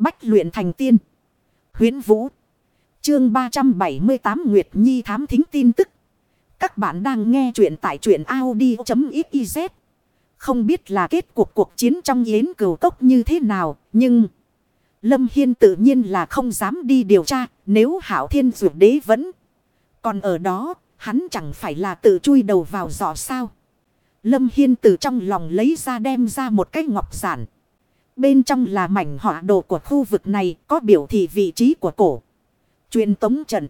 Bách luyện thành tiên. Huyến Vũ. Chương 378 Nguyệt Nhi thám thính tin tức. Các bạn đang nghe truyện tại truyện Audi.xyz. Không biết là kết cuộc cuộc chiến trong yến cửu cốc như thế nào, nhưng... Lâm Hiên tự nhiên là không dám đi điều tra, nếu Hảo Thiên Dược Đế vẫn còn ở đó, hắn chẳng phải là tự chui đầu vào giỏ sao. Lâm Hiên từ trong lòng lấy ra đem ra một cái ngọc giản. Bên trong là mảnh họa đồ của khu vực này, có biểu thị vị trí của cổ. Truyền tống trận.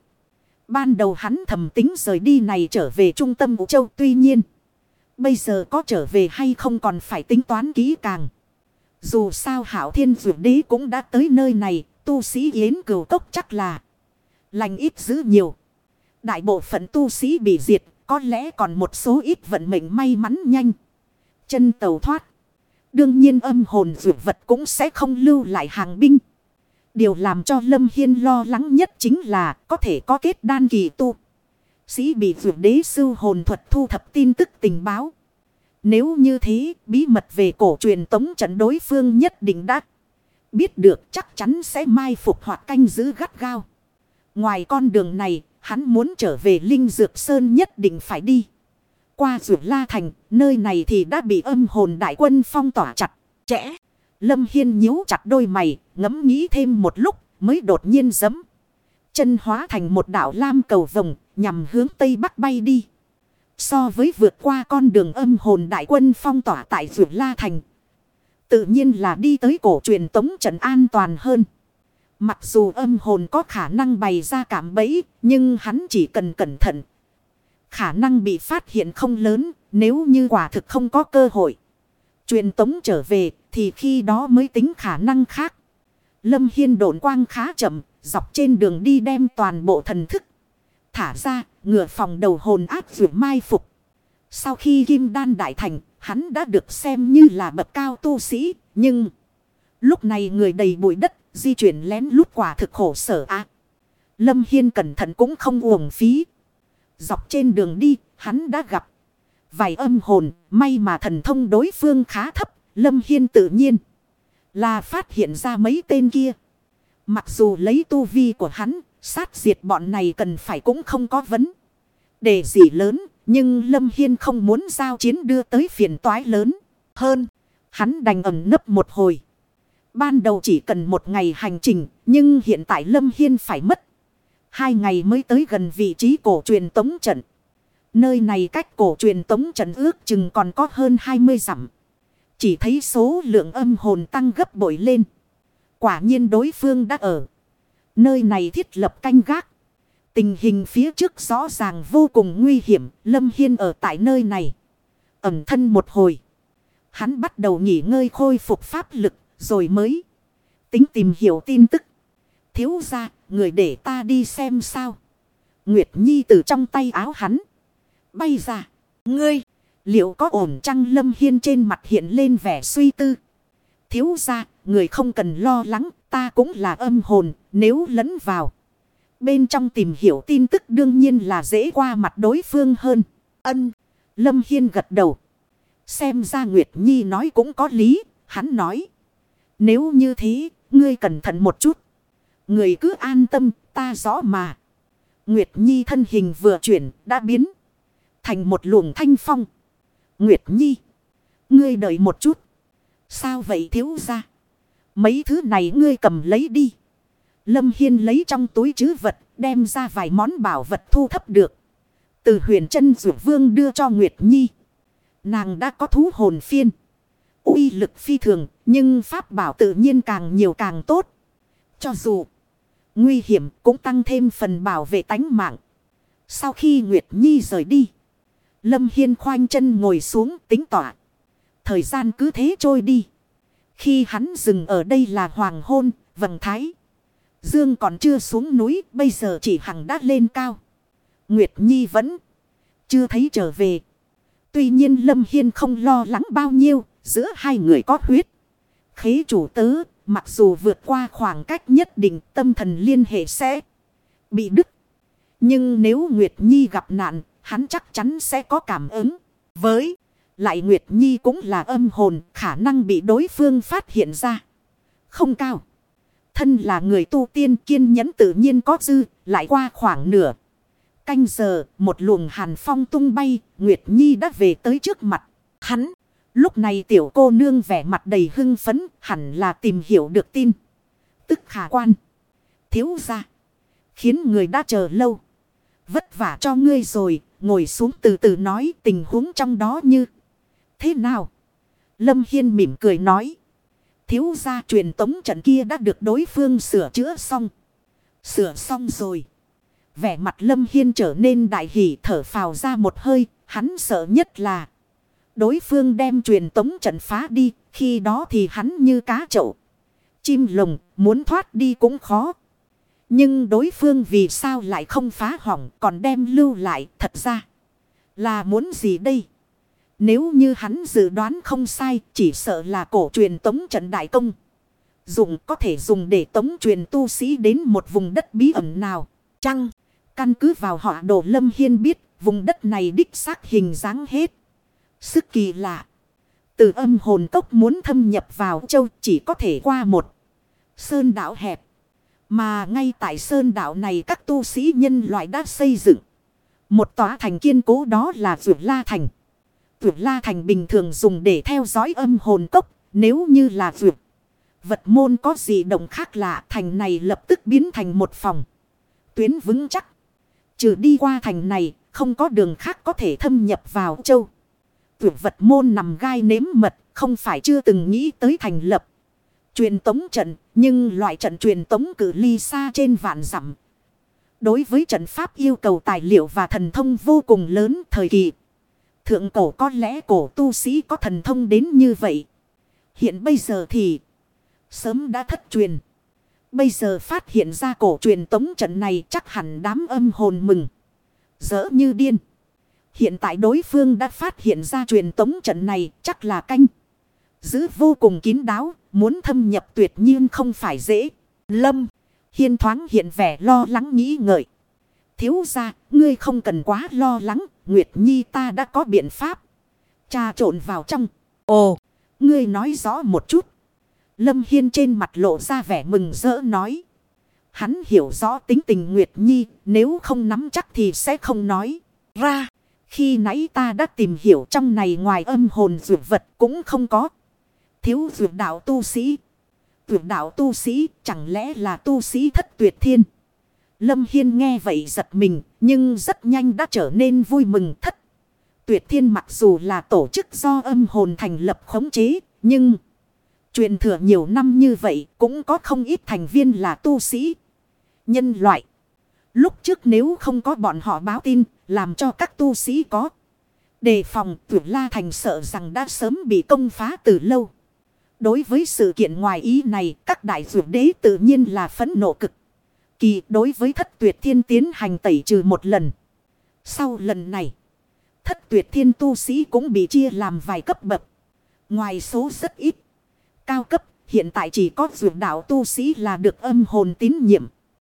Ban đầu hắn thầm tính rời đi này trở về trung tâm Vũ Châu, tuy nhiên. Bây giờ có trở về hay không còn phải tính toán kỹ càng. Dù sao hảo thiên vượt đế cũng đã tới nơi này. Tu sĩ yến cửu cốc chắc là. Lành ít dữ nhiều. Đại bộ phận tu sĩ bị diệt. Có lẽ còn một số ít vận mệnh may mắn nhanh. Chân tàu thoát. Đương nhiên âm hồn dược vật cũng sẽ không lưu lại hàng binh. Điều làm cho Lâm Hiên lo lắng nhất chính là có thể có kết đan kỳ tu. Sĩ bị vượt đế sư hồn thuật thu thập tin tức tình báo. Nếu như thế, bí mật về cổ truyền tống trận đối phương nhất định đã biết được chắc chắn sẽ mai phục hoặc canh giữ gắt gao. Ngoài con đường này, hắn muốn trở về Linh Dược Sơn nhất định phải đi. Qua Dược La Thành, nơi này thì đã bị âm hồn đại quân phong tỏa chặt, chẽ. Lâm Hiên nhíu chặt đôi mày, ngẫm nghĩ thêm một lúc mới đột nhiên giấm. Chân hóa thành một đảo lam cầu vồng nhằm hướng tây bắc bay đi. So với vượt qua con đường âm hồn đại quân phong tỏa tại Dược La Thành. Tự nhiên là đi tới cổ truyền tống trận an toàn hơn. Mặc dù âm hồn có khả năng bày ra cảm bẫy, nhưng hắn chỉ cần cẩn thận. Khả năng bị phát hiện không lớn, nếu như quả thực không có cơ hội. Truyền tống trở về, thì khi đó mới tính khả năng khác. Lâm Hiên độn quang khá chậm, dọc trên đường đi đem toàn bộ thần thức. Thả ra, ngựa phòng đầu hồn áp vượt mai phục. Sau khi kim đan đại thành, hắn đã được xem như là bậc cao tu sĩ, nhưng... Lúc này người đầy bụi đất, di chuyển lén lút quả thực khổ sở ác. Lâm Hiên cẩn thận cũng không uổng phí. Dọc trên đường đi, hắn đã gặp vài âm hồn, may mà thần thông đối phương khá thấp, Lâm Hiên tự nhiên là phát hiện ra mấy tên kia. Mặc dù lấy tu vi của hắn, sát diệt bọn này cần phải cũng không có vấn. Đề gì lớn, nhưng Lâm Hiên không muốn giao chiến đưa tới phiền toái lớn. Hơn, hắn đành ẩn nấp một hồi. Ban đầu chỉ cần một ngày hành trình, nhưng hiện tại Lâm Hiên phải mất. Hai ngày mới tới gần vị trí cổ truyền tống trận. Nơi này cách cổ truyền tống trận ước chừng còn có hơn 20 dặm. Chỉ thấy số lượng âm hồn tăng gấp bội lên. Quả nhiên đối phương đã ở. Nơi này thiết lập canh gác. Tình hình phía trước rõ ràng vô cùng nguy hiểm. Lâm Hiên ở tại nơi này. Ẩm thân một hồi. Hắn bắt đầu nghỉ ngơi khôi phục pháp lực. Rồi mới tính tìm hiểu tin tức. Thiếu ra người để ta đi xem sao. Nguyệt Nhi từ trong tay áo hắn. Bay ra. Ngươi. Liệu có ổn chăng Lâm Hiên trên mặt hiện lên vẻ suy tư. Thiếu ra. Người không cần lo lắng. Ta cũng là âm hồn. Nếu lẫn vào. Bên trong tìm hiểu tin tức đương nhiên là dễ qua mặt đối phương hơn. Ân. Lâm Hiên gật đầu. Xem ra Nguyệt Nhi nói cũng có lý. Hắn nói. Nếu như thế, ngươi cẩn thận một chút. Người cứ an tâm, ta rõ mà. Nguyệt Nhi thân hình vừa chuyển, đã biến. Thành một luồng thanh phong. Nguyệt Nhi. Ngươi đợi một chút. Sao vậy thiếu ra? Mấy thứ này ngươi cầm lấy đi. Lâm Hiên lấy trong túi chứ vật, đem ra vài món bảo vật thu thấp được. Từ huyền chân rủ vương đưa cho Nguyệt Nhi. Nàng đã có thú hồn phiên uy lực phi thường, nhưng pháp bảo tự nhiên càng nhiều càng tốt. Cho dù nguy hiểm cũng tăng thêm phần bảo vệ tánh mạng. Sau khi Nguyệt Nhi rời đi, Lâm Hiên khoanh chân ngồi xuống tính tỏa. Thời gian cứ thế trôi đi. Khi hắn dừng ở đây là hoàng hôn, vầng thái. Dương còn chưa xuống núi, bây giờ chỉ hằng đã lên cao. Nguyệt Nhi vẫn chưa thấy trở về. Tuy nhiên Lâm Hiên không lo lắng bao nhiêu, Giữa hai người có huyết. Khế chủ tứ mặc dù vượt qua khoảng cách nhất định tâm thần liên hệ sẽ bị đứt. Nhưng nếu Nguyệt Nhi gặp nạn, hắn chắc chắn sẽ có cảm ứng. Với lại Nguyệt Nhi cũng là âm hồn, khả năng bị đối phương phát hiện ra. Không cao. Thân là người tu tiên kiên nhẫn tự nhiên có dư, lại qua khoảng nửa. Canh giờ, một luồng hàn phong tung bay, Nguyệt Nhi đã về tới trước mặt. Hắn, lúc này tiểu cô nương vẻ mặt đầy hưng phấn, hẳn là tìm hiểu được tin. Tức khả quan. Thiếu ra. Khiến người đã chờ lâu. Vất vả cho ngươi rồi, ngồi xuống từ từ nói tình huống trong đó như thế nào. Lâm Hiên mỉm cười nói. Thiếu gia truyền tống trận kia đã được đối phương sửa chữa xong. Sửa xong rồi. Vẻ mặt Lâm Hiên trở nên đại hỷ thở phào ra một hơi. Hắn sợ nhất là. Đối phương đem truyền tống trận phá đi. Khi đó thì hắn như cá chậu. Chim lồng muốn thoát đi cũng khó. Nhưng đối phương vì sao lại không phá hỏng còn đem lưu lại thật ra. Là muốn gì đây? Nếu như hắn dự đoán không sai, chỉ sợ là cổ truyền tống trận đại công. Dùng có thể dùng để tống truyền tu sĩ đến một vùng đất bí ẩn nào. Chăng, căn cứ vào họ đồ lâm hiên biết, vùng đất này đích xác hình dáng hết. Sức kỳ lạ. Từ âm hồn tốc muốn thâm nhập vào châu chỉ có thể qua một sơn đảo hẹp. Mà ngay tại sơn đảo này các tu sĩ nhân loại đã xây dựng. Một tòa thành kiên cố đó là vượt la thành. Vượt la thành bình thường dùng để theo dõi âm hồn cốc. Nếu như là vượt. Vật môn có gì động khác lạ, thành này lập tức biến thành một phòng. Tuyến vững chắc. Trừ đi qua thành này, không có đường khác có thể thâm nhập vào châu. Vượt vật môn nằm gai nếm mật, không phải chưa từng nghĩ tới thành lập. Truyền tống trận, nhưng loại trận truyền tống cử ly xa trên vạn dặm Đối với trận pháp yêu cầu tài liệu và thần thông vô cùng lớn thời kỳ. Thượng cổ có lẽ cổ tu sĩ có thần thông đến như vậy. Hiện bây giờ thì, sớm đã thất truyền. Bây giờ phát hiện ra cổ truyền tống trận này chắc hẳn đám âm hồn mừng. Dỡ như điên. Hiện tại đối phương đã phát hiện ra truyền tống trận này chắc là canh. Giữ vô cùng kín đáo, muốn thâm nhập tuyệt nhiên không phải dễ. Lâm. Hiên thoáng hiện vẻ lo lắng nghĩ ngợi. Thiếu ra, ngươi không cần quá lo lắng, Nguyệt Nhi ta đã có biện pháp. Cha trộn vào trong. Ồ, ngươi nói rõ một chút. Lâm Hiên trên mặt lộ ra vẻ mừng rỡ nói. Hắn hiểu rõ tính tình Nguyệt Nhi, nếu không nắm chắc thì sẽ không nói. Ra, khi nãy ta đã tìm hiểu trong này ngoài âm hồn dược vật cũng không có. Thiếu dược đạo tu sĩ tuyệt đạo tu sĩ chẳng lẽ là tu sĩ thất tuyệt thiên. Lâm Hiên nghe vậy giật mình, nhưng rất nhanh đã trở nên vui mừng thất. Tuyệt thiên mặc dù là tổ chức do âm hồn thành lập khống chế, nhưng truyền thừa nhiều năm như vậy cũng có không ít thành viên là tu sĩ. Nhân loại. Lúc trước nếu không có bọn họ báo tin làm cho các tu sĩ có. Đề phòng tuyệt la thành sợ rằng đã sớm bị công phá từ lâu. Đối với sự kiện ngoài ý này, các đại dược đế tự nhiên là phẫn nộ cực. Kỳ đối với thất tuyệt thiên tiến hành tẩy trừ một lần. Sau lần này, thất tuyệt thiên tu sĩ cũng bị chia làm vài cấp bậc. Ngoài số rất ít. Cao cấp, hiện tại chỉ có dược đạo tu sĩ là được âm hồn tín nhiệm.